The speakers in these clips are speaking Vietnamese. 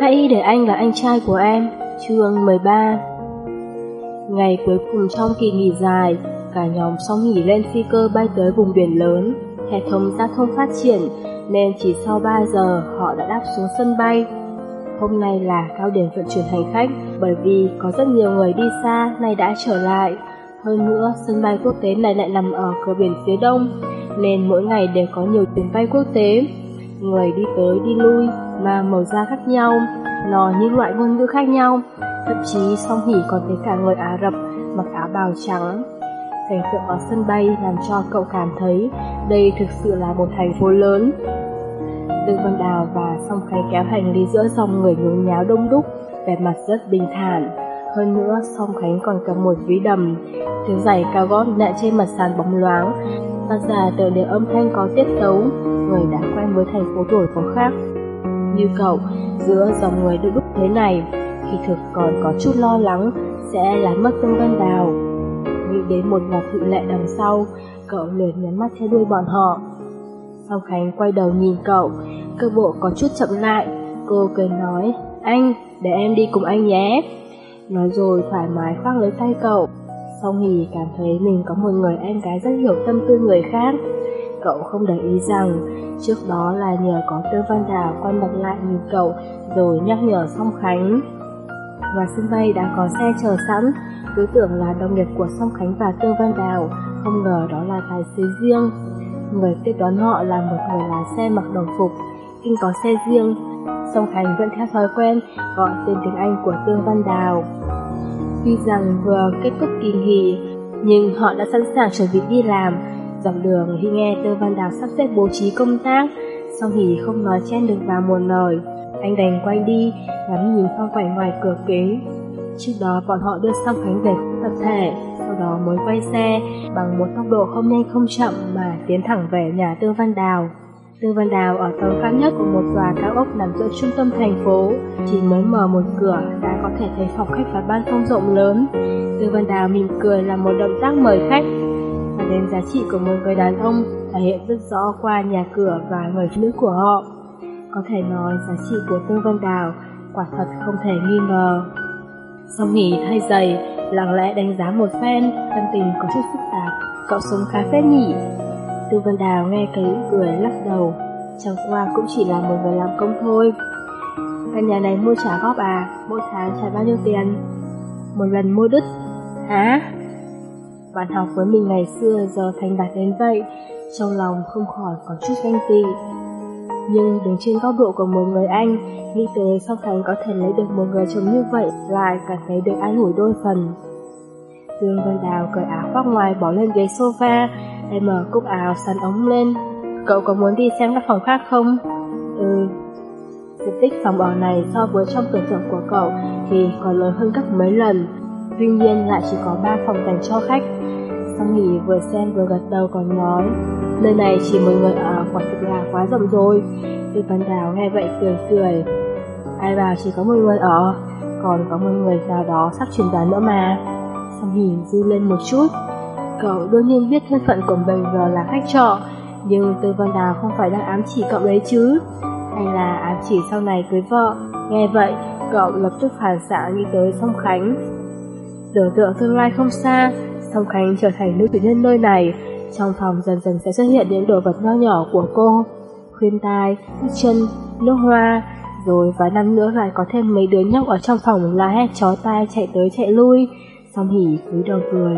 Hãy để anh là anh trai của em. Chương 13 Ngày cuối cùng trong kỳ nghỉ dài, cả nhóm xong nghỉ lên phi cơ bay tới vùng biển lớn. Hệ thống giao thông phát triển, nên chỉ sau 3 giờ họ đã đáp xuống sân bay. Hôm nay là cao điểm vận chuyển hành khách, bởi vì có rất nhiều người đi xa nay đã trở lại. Hơn nữa, sân bay quốc tế này lại nằm ở cửa biển phía đông, nên mỗi ngày đều có nhiều chuyến bay quốc tế. Người đi tới đi lui, mà màu da khác nhau, nói những loại ngôn ngữ khác nhau. Thậm chí song hỉ còn thấy cả người Ả Rập mặc áo bào trắng. Cảnh tượng ở sân bay làm cho cậu cảm thấy đây thực sự là một thành phố lớn. Tư Vân Đào và Song Khánh kéo hành lý giữa dòng người nhốn nháo đông đúc, vẻ mặt rất bình thản. Hơn nữa, Song Khánh còn cầm một ví đầm, thứ giày cao gót nạ trên mặt sàn bóng loáng, phát ra từ đều âm thanh có tiết tấu, người đã quen với thành phố tuổi có khác. Như cậu, giữa dòng người đông đúc thế này, khi thực còn có chút lo lắng sẽ làm mất Tương văn Đào. Nghĩ đến một loạt thị lệ đằng sau, cậu lười nhắm mắt theo đuôi bọn họ. Song Khánh quay đầu nhìn cậu, cơ bộ có chút chậm lại, cô cười nói, anh, để em đi cùng anh nhé. Nói rồi thoải mái khoác lấy tay cậu. Song hì cảm thấy mình có một người em gái rất hiểu tâm tư người khác. Cậu không để ý rằng trước đó là nhờ có Tư Văn Đào quay mặt lại nhìn cậu rồi nhắc nhở Song Khánh. và sân bay đã có xe chờ sẵn, cứ tưởng là đồng nghiệp của Song Khánh và Tư Văn Đào, không ngờ đó là tài xế riêng. Người tiếp đón họ là một người lái xe mặc đồng phục, kinh có xe riêng. Song Khánh vẫn theo thói quen gọi tên tiếng Anh của Tương Văn Đào. Tuy rằng vừa kết thúc kỳ nghỉ, nhưng họ đã sẵn sàng chuẩn bị đi làm. Dọc đường khi nghe Tư Văn Đào sắp xếp bố trí công tác, xong hỉ không nói chen được vào một lời. Anh đành quay đi, ngắm nhìn phong cảnh ngoài cửa kính. Trước đó bọn họ đưa Song Khánh về tập thể, sau đó mới quay xe bằng một tốc độ không nhanh không chậm mà tiến thẳng về nhà Tư Văn Đào. Tư Văn Đào ở tầng cao nhất của một tòa cao ốc nằm giữa trung tâm thành phố, chỉ mới mở một cửa đã có thể thấy phòng khách và ban công rộng lớn. Tư Văn Đào mỉm cười là một động tác mời khách, đến giá trị của một người đàn ông thể hiện rất rõ qua nhà cửa và người phụ nữ của họ. Có thể nói giá trị của Tương Văn Đào quả thật không thể nghi ngờ. Song Hỷ thay giày, lặng lẽ đánh giá một phen, tâm tình có chút phức tạp. Cậu sống khá phết nhỉ? Tương Vân Đào nghe cái cười lắc đầu, chẳng qua cũng chỉ là một người làm công thôi. Căn nhà này mua trả góp à, mỗi tháng trả bao nhiêu tiền? Một lần mua đứt. Hả? Bạn học với mình ngày xưa giờ thành đạt đến vậy, trong lòng không khỏi có chút ganh tị. Nhưng đứng trên góc độ của một người anh, nghĩ tới sau Khánh có thể lấy được một người chồng như vậy, lại cảm thấy được an ủi đôi phần. Dương Vân Đào cởi áo khoác ngoài bỏ lên ghế sofa, em mở cúc áo sắn ống lên. Cậu có muốn đi xem các phòng khác không? Ừ. Diện tích phòng ở này so với trong tưởng tượng của cậu thì còn lớn hơn gấp mấy lần. Tuy nhiên lại chỉ có 3 phòng dành cho khách. Sang nghỉ vừa xem vừa gật đầu còn nói, Nơi này chỉ một người ở quả thực là quá rộng rồi. Tư Văn Đào nghe vậy cười cười, Ai bảo chỉ có một người ở, Còn có một người nào đó sắp chuyển đoán nữa mà. Sang nghỉ dư lên một chút, Cậu đương nhiên biết thân phận của mình giờ là khách trọ, Nhưng Tư Văn Đào không phải đang ám chỉ cậu đấy chứ. Hay là ám chỉ sau này cưới vợ? Nghe vậy, cậu lập tức phản xạ nghĩ tới Song Khánh. Tưởng tượng tương lai không xa Song Khánh trở thành nữ chủ nhân nơi này Trong phòng dần dần sẽ xuất hiện những đồ vật nho nhỏ của cô. Khuyên tai, nước chân, nước hoa Rồi vài năm nữa lại có thêm mấy đứa nhóc ở trong phòng la hét chó tai chạy tới chạy lui Song hỉ cúi đầu cười.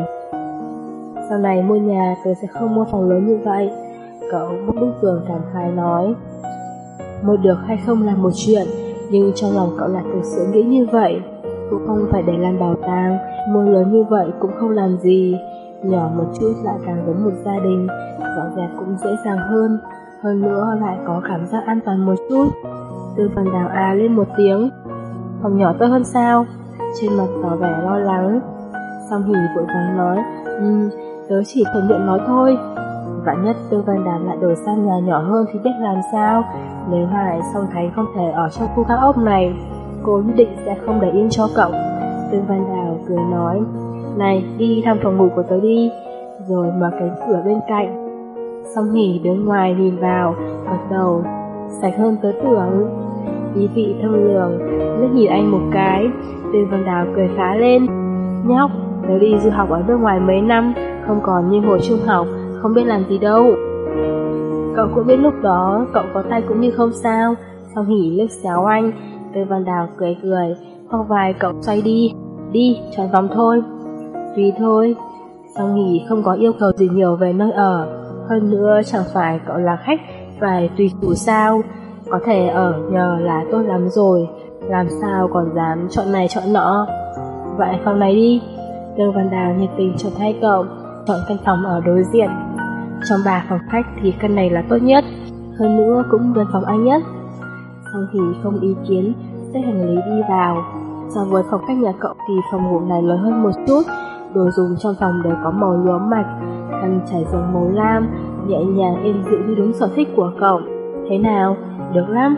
Sau này mua nhà tôi sẽ không mua phòng lớn như vậy. Cậu bước bức tường cảm khái nói. Mua được hay không là một chuyện Nhưng trong lòng cậu là thực sự nghĩ như vậy. Cũng không phải để làm bảo tàng. Mua lớn như vậy cũng không làm gì. Nhỏ một chút lại càng giống một gia đình Dọn dẹp cũng dễ dàng hơn. Hơn nữa lại có cảm giác an toàn một chút. Tư phần đào à lên một tiếng. Phòng nhỏ tốt hơn sao? Trên mặt tỏ vẻ lo lắng. Song hỉ vội vàng nói Ừ, tớ chỉ thuận miệng nói thôi. Vạn nhất Tư Văn Đàn lại đổi sang nhà nhỏ hơn thì biết làm sao? Nếu Hải song Thánh không thể ở trong khu cao ốc này. Cô nhất định sẽ không để yên cho cậu. Tương Văn Đào cười nói Này đi thăm phòng ngủ của tớ đi. Rồi mở cánh cửa bên cạnh. Song hỉ đứng ngoài nhìn vào Gật đầu Sạch hơn tớ tưởng. Ý vị thâm lường, liếc nhìn anh một cái, Tương Văn Đào cười phá lên. Nhóc, tớ đi du học ở nước ngoài mấy năm, không còn như hồi trung học, không biết làm gì đâu. Cậu cũng biết lúc đó, cậu có tay cũng như không sao, Song hỉ liếc xéo anh, Tư Văn Đào cười cười, hoặc vài cậu xoay đi, đi, tròn vòng thôi. Vì thôi, Song Hỷ không có yêu cầu gì nhiều về nơi ở, hơn nữa chẳng phải cậu là khách, phải tùy chủ sao, có thể ở nhờ là tốt lắm rồi, làm sao còn dám chọn này chọn nọ. Vậy phòng này đi, Tương Văn Đào nhiệt tình chọn hai cậu, chọn căn phòng ở đối diện. Trong ba phòng khách thì căn này là tốt nhất, hơn nữa cũng gần phòng anh nhất. Xong thì không ý kiến, sẽ hành lý đi vào. So với phòng khách nhà cậu thì phòng ngủ này lớn hơn một chút, đồ dùng trong phòng đều có màu nhuốm mạch, khăn trải giường màu lam, nhẹ nhàng êm dịu như đúng sở thích của cậu. Thế nào? Được lắm.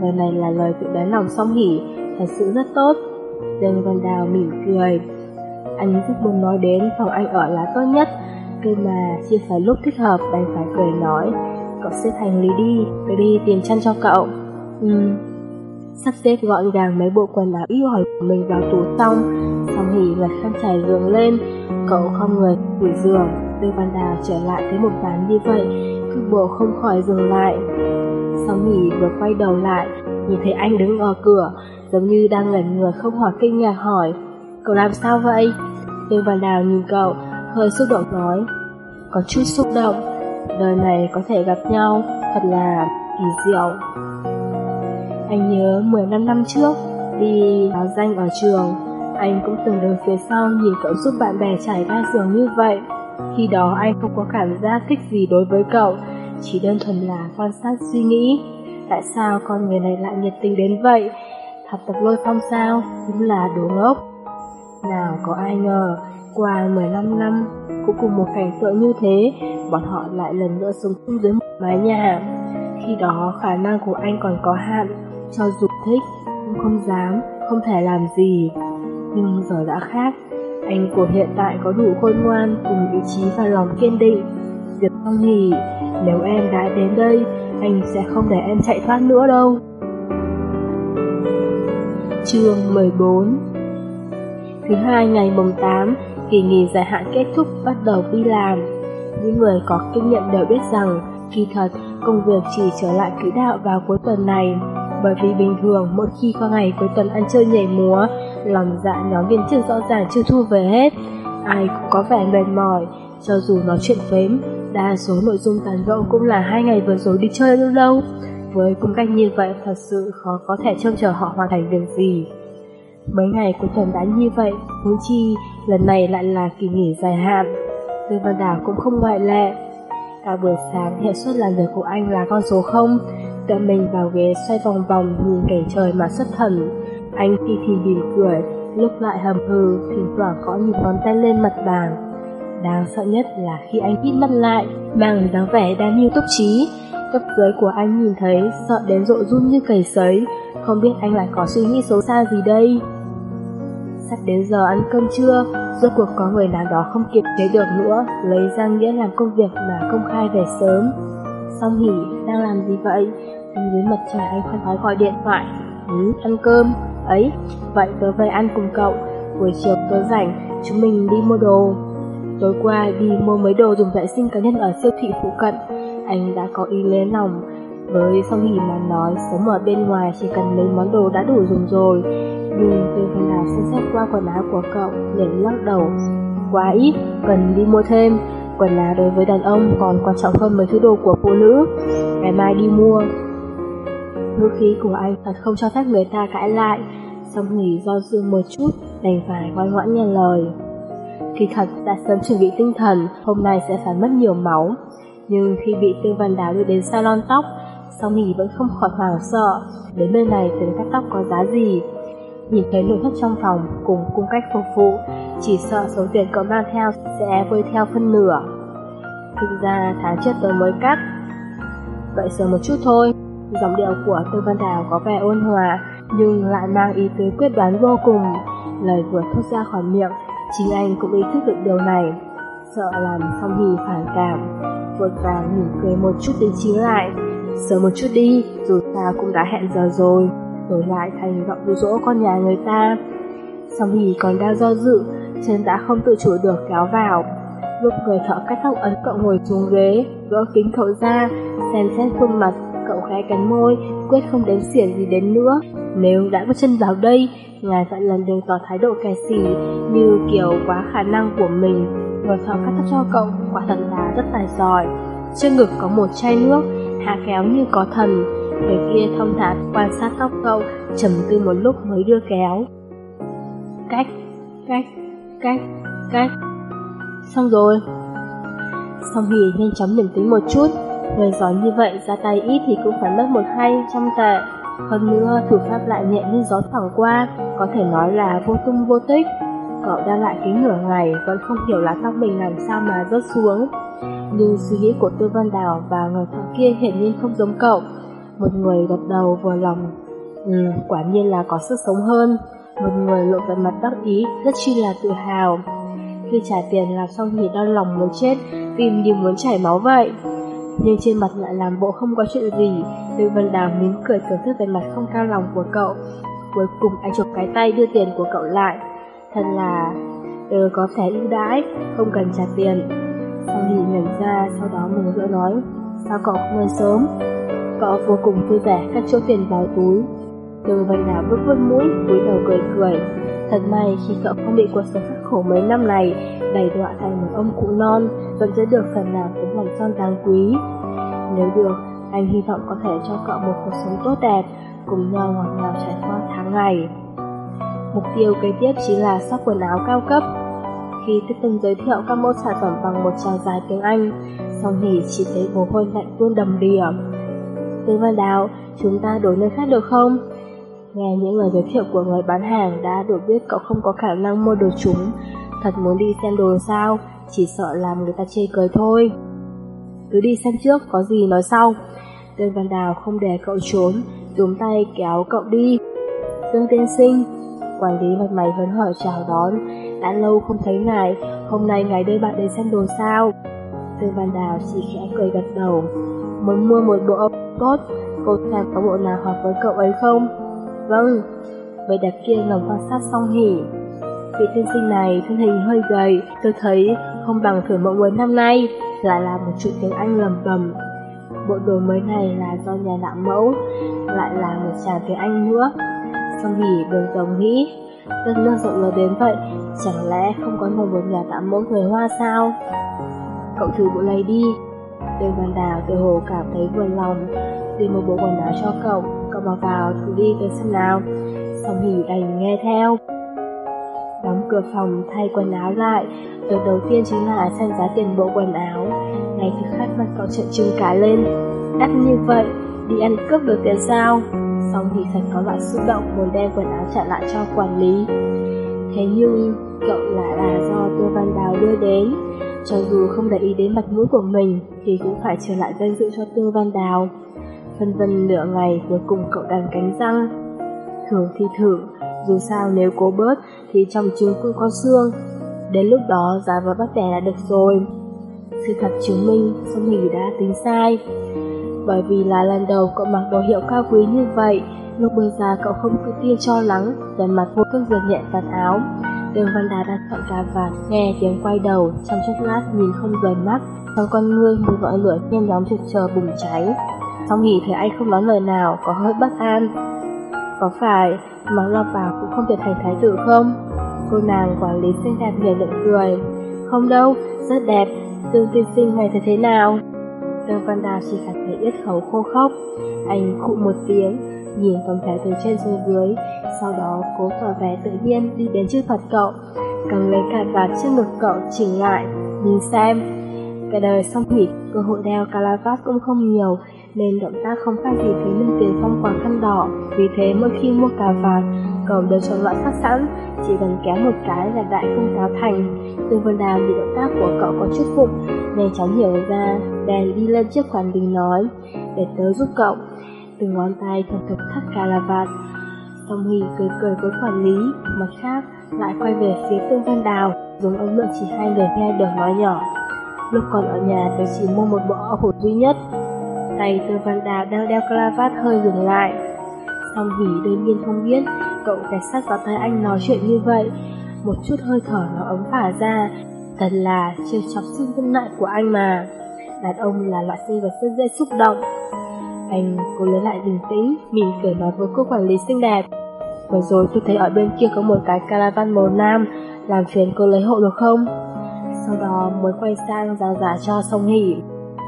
Lời này là lời tự đáy lòng song hỉ, thật sự rất tốt. Dương Văn Đào mỉm cười. Anh rất muốn nói đến phòng anh ở là tốt nhất, cơ mà chưa phải lúc thích hợp đành phải cười nói. Cậu xếp hành lý đi, tôi đi tìm chăn cho cậu. Ừ. Sắp xếp gọn gàng mấy bộ quần áo yêu hỏi của mình vào tủ xong, xong thì lật khăn trải giường lên, cậu không người gửi giường. đưa Văn Đào trở lại thấy một ván như vậy, cước bộ không khỏi dừng lại. Xong thì vừa quay đầu lại, nhìn thấy anh đứng ở cửa, giống như đang ngẩn người không hỏi kinh ngạc hỏi, cậu làm sao vậy? Tư Văn Đào nhìn cậu, hơi xúc động nói, có chút xúc động, đời này có thể gặp nhau, thật là kỳ diệu. Anh nhớ 15 năm trước, đi báo danh ở trường, anh cũng từng đứng phía sau nhìn cậu giúp bạn bè trải ga giường như vậy. Khi đó anh không có cảm giác thích gì đối với cậu, chỉ đơn thuần là quan sát suy nghĩ. Tại sao con người này lại nhiệt tình đến vậy? Học tập lôi phong sao? Đúng là đồ ngốc. Nào có ai ngờ, qua 15 năm, cũng cùng một cảnh tượng như thế, bọn họ lại lần nữa sống chung dưới một mái nhà. Khi đó khả năng của anh còn có hạn, cho dù thích, cũng không dám, không thể làm gì. Nhưng giờ đã khác, anh của hiện tại có đủ khôn ngoan cùng ý chí và lòng kiên định. Diệp Phong nhỉ, nếu em đã đến đây, anh sẽ không để em chạy thoát nữa đâu. Chương 14 Thứ hai ngày mùng 8, kỳ nghỉ dài hạn kết thúc bắt đầu đi làm. Những người có kinh nghiệm đều biết rằng, kỳ thật, công việc chỉ trở lại quỹ đạo vào cuối tuần này bởi vì bình thường mỗi khi qua ngày cuối tuần ăn chơi nhảy múa, lòng dạ nhóm viên chức rõ ràng chưa thu về hết. Ai cũng có vẻ mệt mỏi, cho dù nói chuyện phếm, đa số nội dung tàn gẫu cũng là hai ngày vừa rồi đi chơi lâu lâu Với cung cách như vậy thật sự khó có thể trông chờ họ hoàn thành việc gì. Mấy ngày cuối tuần đã như vậy, huống chi lần này lại là kỳ nghỉ dài hạn. Tư Văn đào cũng không ngoại lệ. Cả buổi sáng hệ suất làm việc của anh là con số 0, Đâm mình vào ghế xoay vòng vòng nhìn cảnh trời mà xuất thần. Anh thì thì bìm cười, lúc lại hầm hừ, thỉnh thoảng gõ nhìn ngón tay lên mặt bàn. Đáng sợ nhất là khi anh hít mắt lại, mang dáng vẻ đang như túc trí. Cấp dưới của anh nhìn thấy, sợ đến rộ run như cầy sấy, không biết anh lại có suy nghĩ xấu xa gì đây. Sắp đến giờ ăn cơm trưa, rốt cuộc có người nào đó không kịp chế được nữa, lấy ra nghĩa làm công việc mà công khai về sớm. Xong nghỉ, đang làm gì vậy? Anh dưới mặt trời anh không nói gọi điện thoại. Ừ, ăn cơm. Ấy, vậy tớ về ăn cùng cậu. Buổi chiều tớ rảnh, chúng mình đi mua đồ. Tối qua đi mua mấy đồ dùng vệ sinh cá nhân ở siêu thị phụ cận, anh đã có ý lấy lòng. Với song hỉ mà nói, sống ở bên ngoài chỉ cần mấy món đồ đã đủ dùng rồi. Nhưng từ phần nào xem xét qua quần áo của cậu, liền lắc đầu. Quá ít, cần đi mua thêm. Quần là đối với đàn ông còn quan trọng hơn mấy thứ đồ của phụ nữ. Ngày mai đi mua. Ngữ khí của anh thật không cho phép người ta cãi lại. Xong nghỉ do dự một chút, đành phải ngoan ngoãn nghe lời. Kỳ thật đã sớm chuẩn bị tinh thần, hôm nay sẽ phải mất nhiều máu. Nhưng khi bị Tư Văn Đào đưa đến salon tóc, Song Hỷ vẫn không khỏi hoảng sợ. Đến nơi này từng cắt tóc có giá gì? Nhìn thấy nội thất trong phòng cùng cung cách phục vụ, chỉ sợ số tiền cậu mang theo sẽ vơi theo phân nửa. Thực ra tháng trước tôi mới cắt. Vậy sớm một chút thôi. Giọng điệu của Tư Văn Đào có vẻ ôn hòa, nhưng lại mang ý tứ quyết đoán vô cùng. Lời vừa thốt ra khỏi miệng Chính anh cũng ý thức được điều này, sợ làm xong Hì phản cảm, vội vàng mỉm cười một chút đến chính lại. Sớm một chút đi, dù ta cũng đã hẹn giờ rồi đổi lại thành giọng dụ dỗ con nhà người ta. Song hì còn đang do dự, chân đã không tự chủ được kéo vào. Lúc người thợ cắt tóc ấn cậu ngồi xuống ghế, gỡ kính cậu ra, xem xét khuôn mặt, cậu khẽ cắn môi, quyết không đếm xỉa gì đến nữa. Nếu đã có chân vào đây, ngài dặn lần đường tỏ thái độ kẻ xỉ như kiểu quá khả năng của mình. Người thợ cắt tóc cho cậu quả thật là rất tài giỏi. Trên ngực có một chai nước, hạ kéo như có thần. Người kia thông thả quan sát tóc cậu, trầm tư một lúc mới đưa kéo. Cách, cách, cách, cách. Xong rồi. Xong Hỷ nhanh chóng bình tĩnh một chút. Người giỏi như vậy ra tay ít thì cũng phải mất một hai trăm tệ. Hơn nữa, thủ pháp lại nhẹ như gió thoảng qua, có thể nói là vô tung vô tích. Cậu đang lại kính nửa ngày, vẫn không hiểu là tóc mình làm sao mà rớt xuống. Nhưng suy nghĩ của Tư Văn Đào và người thằng kia hiển nhiên không giống cậu. Một người gật đầu vừa lòng. Ừ, quả nhiên là có sức sống hơn. Một người lộ vẻ mặt đắc ý, rất chi là tự hào. Khi trả tiền làm xong thì đau lòng muốn chết, tìm như muốn chảy máu vậy. Nhưng trên mặt lại làm bộ không có chuyện gì, Tư Văn Đào mỉm cười thưởng thức về mặt không cao lòng của cậu. Cuối cùng anh chụp cái tay đưa tiền của cậu lại. Thật là... Ừ, có thẻ ưu đãi, không cần trả tiền. Sau thì nhận ra, sau đó mừng rỡ nói, sao cậu không lên sớm? Cậu vô cùng vui vẻ cắt chỗ tiền vào túi. Từ vành đảo bước vươn mũi, cúi đầu cười cười. Thật may khi cậu không bị cuộc sống khắc khổ mấy năm này đẩy đọa thành một ông cụ non, vẫn giữ được phần nào cũng lòng son đáng quý. Nếu được, anh hy vọng có thể cho cậu một cuộc sống tốt đẹp, cùng nhau ngọt ngào trải qua tháng ngày. Mục tiêu kế tiếp chính là sắp quần áo cao cấp. Khi tiếp Tân giới thiệu các mẫu sản phẩm bằng một tràng dài tiếng Anh, song hỉ chỉ thấy mồ hôi lạnh tuôn đầm đìa. Tư Văn Đào, chúng ta đổi nơi khác được không? Nghe những lời giới thiệu của người bán hàng đã được biết cậu không có khả năng mua đồ chúng. Thật muốn đi xem đồ sao, chỉ sợ làm người ta chê cười thôi. Cứ đi xem trước, có gì nói sau. Tương Văn Đào không để cậu trốn, túm tay kéo cậu đi. Tương tiên sinh, quản lý mặt mày hớn hở chào đón. Đã lâu không thấy ngài, hôm nay ngài đưa bạn đến xem đồ sao. Tương Văn Đào chỉ khẽ cười gật đầu. Muốn mua một bộ tốt, cô xem có bộ nào hợp với cậu ấy không? Vâng, người đẹp kia ngầm quan sát song hỉ. Vị tiên sinh này thân hình hơi gầy, tôi thấy không bằng thử mộng mới năm nay, lại là một chuyện tiếng Anh lầm bầm. Bộ đồ mới này là do nhà đạo mẫu, lại là một chàng tiếng Anh nữa. Song hỉ đường rồng nghĩ, đất nước rộng lớn đến vậy, chẳng lẽ không có một nhà tạo mẫu người Hoa sao? Cậu thử bộ này đi. Đường Văn Đào tự hồ cảm thấy vừa lòng, tìm một bộ quần áo cho cậu, cậu mặc vào thử đi tới xem nào. Song hỉ đành nghe theo. Đóng cửa phòng thay quần áo lại, việc đầu tiên chính là xem giá tiền bộ quần áo. Ngay thực khách mặt cậu trợn trừng cả lên. Đắt như vậy, đi ăn cướp được tiền sao? Xong thì thật có loại xúc động muốn đem quần áo trả lại cho quản lý. Thế nhưng, cậu lại là do Tiêu Văn Đào đưa đến. Cho dù không để ý đến mặt mũi của mình, thì cũng phải trở lại danh dự cho Tiêu Văn Đào. Phân vân nửa ngày, cuối cùng cậu đành cánh răng. Thử thì thử, dù sao nếu cố bớt thì trong trứng cũng có xương. Đến lúc đó giá vào bắt bẻ là được rồi. Sự thật chứng minh Song Hỷ đã tính sai. Bởi vì là lần đầu cậu mặc đồ hiệu cao quý như vậy, lúc bơi ra cậu không cứ tia cho lắng, vẻ mặt vô thức giật nhẹ vạt áo. Đường Văn Đá đặt chọn cà vạt, nghe tiếng quay đầu, trong chốc lát nhìn không rời mắt, trong con ngươi một ngọn lửa nhen nhóm trực chờ bùng cháy. Song Hỷ thấy anh không nói lời nào, có hơi bất an. Có phải mặc lọt vào cũng không thể thành thái tử không? Cô nàng quản lý xinh đẹp nhảy lượng cười. Không đâu, rất đẹp, tương tiên sinh này thấy thế nào? Tương Văn Đào chỉ cảm thấy yết khẩu khô khốc. Anh khụ một tiếng, nhìn tổng thể từ trên xuống dưới, sau đó cố tỏ vẻ tự nhiên đi đến trước mặt cậu, cầm lấy cà vạt trước ngực cậu chỉnh lại, nhìn xem. Cả đời xong hỉ, cơ hội đeo calavat cũng không nhiều, nên động tác không khác gì thấy Minh tiền phong quàng khăn đỏ. Vì thế mỗi khi mua cà vạt, cậu đều chọn loại sắc sẵn, chỉ cần kéo một cái là đại không cáo thành. Tương Vân Đào bị động tác của cậu có chút phục, nhanh chóng hiểu ra, bèn đi lên trước quản bình nói, để tớ giúp cậu. Từng ngón tay thuần thực thắt cà là vạt. Song Hỷ cười cười với quản lý, mặt khác lại quay về phía Tương Văn Đào, dùng ông lượng chỉ hai người nghe được nói nhỏ. Lúc còn ở nhà tôi chỉ mua một bộ áo duy nhất. Tay Tư Văn Đào đang đeo cravat hơi dừng lại. Song Hỷ đương nhiên không biết, Cậu cảnh sát vào tay anh nói chuyện như vậy. Một chút hơi thở nó ấm phả ra. Thật là trêu chọc xương tâm lại của anh mà. Đàn ông là loại sinh vật rất dễ xúc động. Anh cố lấy lại bình tĩnh, Mỉm cười nói với cô quản lý xinh đẹp. Vừa rồi tôi thấy ở bên kia có một cái caravan màu nam, Làm phiền cô lấy hộ được không? Sau đó mới quay sang giáo giả cho song hỉ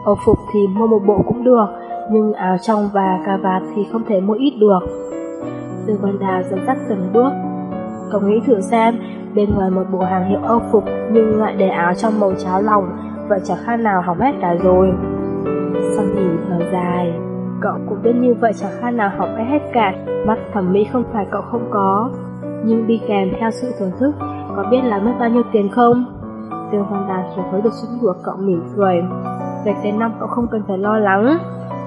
Âu phục thì mua một bộ cũng được, Nhưng áo trong và cà vạt thì không thể mua ít được. Tư Văn Đào dẫn dắt từng bước. Cậu nghĩ thử xem, Bên ngoài một bộ hàng hiệu Âu phục Nhưng lại để áo trong màu cháo lòng, Vậy chẳng khác nào hỏng hết cả rồi. Song hỉ thở dài, Cậu cũng biết như vậy chẳng khác nào hỏng hết cả, Mắt thẩm mỹ không phải cậu không có. Nhưng đi kèm theo sự thưởng thức, Có biết là mất bao nhiêu tiền không? Tiêu Văn Đào hiểu thấy được suy nghĩ của cậu mỉm cười. Về tên năm cậu không cần phải lo lắng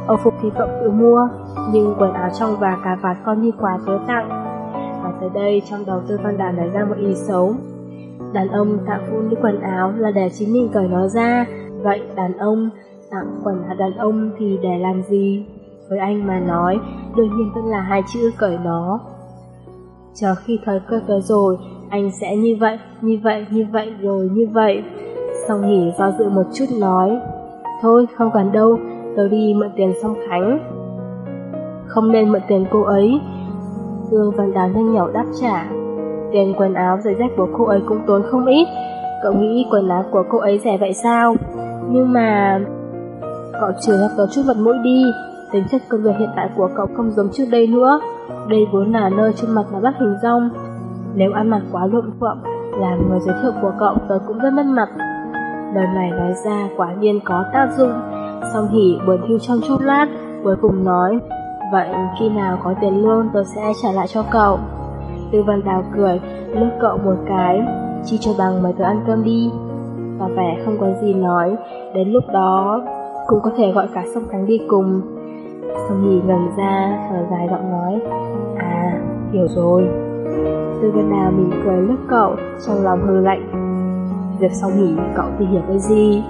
Âu phục thì cậu tự mua Nhưng quần áo trong và cà vạt con như quà tớ tặng Và tới đây trong đầu tư Văn đàn nảy ra một ý xấu Đàn ông tặng phụ nữ quần áo là để chính mình cởi nó ra Vậy đàn ông tặng quần áo đàn ông thì để làm gì? Với anh mà nói, đương nhiên vẫn là hai chữ cởi nó. Chờ khi thời cơ tới rồi, anh sẽ như vậy, như vậy, như vậy rồi như vậy. Xong nghỉ do dự một chút nói, thôi không cần đâu, tớ đi mượn tiền xong khánh. Không nên mượn tiền cô ấy. Dương Văn Đào nhanh nhỏ đáp trả. Tiền quần áo giày dép của cô ấy cũng tốn không ít. Cậu nghĩ quần áo của cô ấy rẻ vậy sao? Nhưng mà... Cậu trừ cho tớ chút mặt mũi đi, Tính chất công việc hiện tại của cậu không giống trước đây nữa Đây vốn là nơi trên mặt mà bắt hình rong Nếu ăn mặc quá lộn phượng Làm người giới thiệu của cậu tớ cũng rất mất mặt Lời này nói ra quả nhiên có tác dụng. Song hỉ buồn thiêu trong chút lát Cuối cùng nói Vậy khi nào có tiền lương tôi sẽ trả lại cho cậu. Tư văn đào cười Lướt cậu một cái Chi cho bằng mời tôi ăn cơm đi. Và vẻ không có gì nói Đến lúc đó cũng có thể gọi cả sông Khánh đi cùng. Song Hỷ gần ra, thở dài giọng nói À, hiểu rồi. Tư Vân Đào mỉm cười lướt cậu, trong lòng hư lạnh Việc sau nghỉ cậu thì hiểu cái gì?